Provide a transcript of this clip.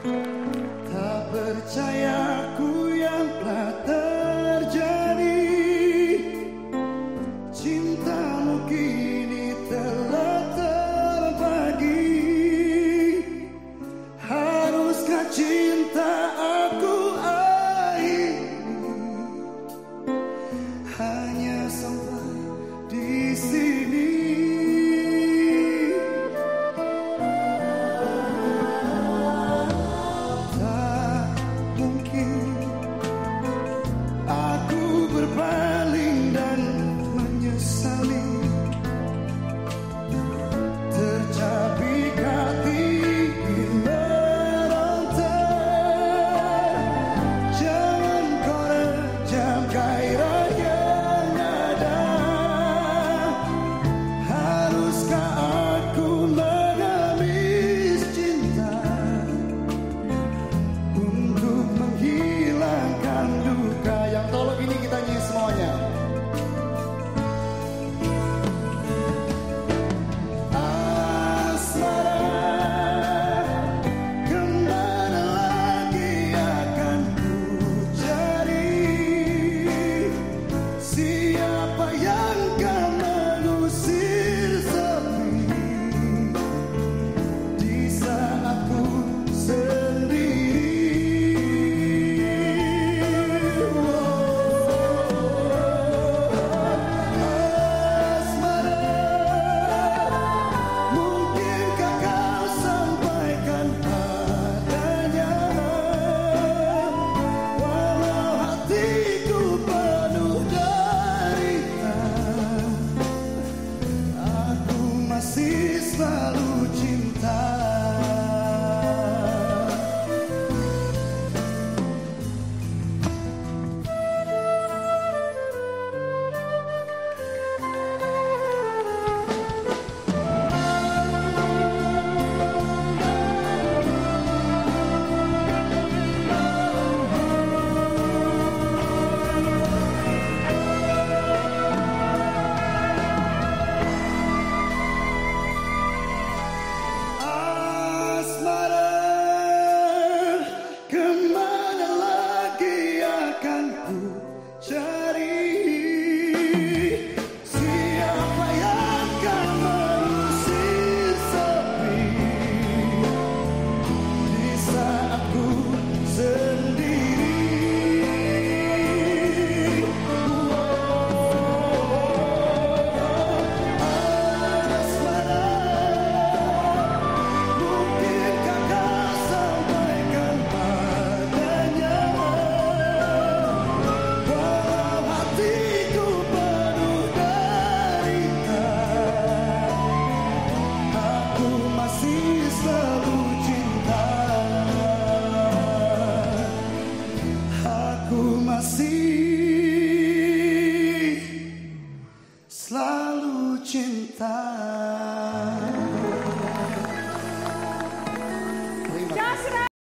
Tak percaya ku yang telah terjadi. Cintamu kini telah terbagi. Haruskah cinta selalu cinta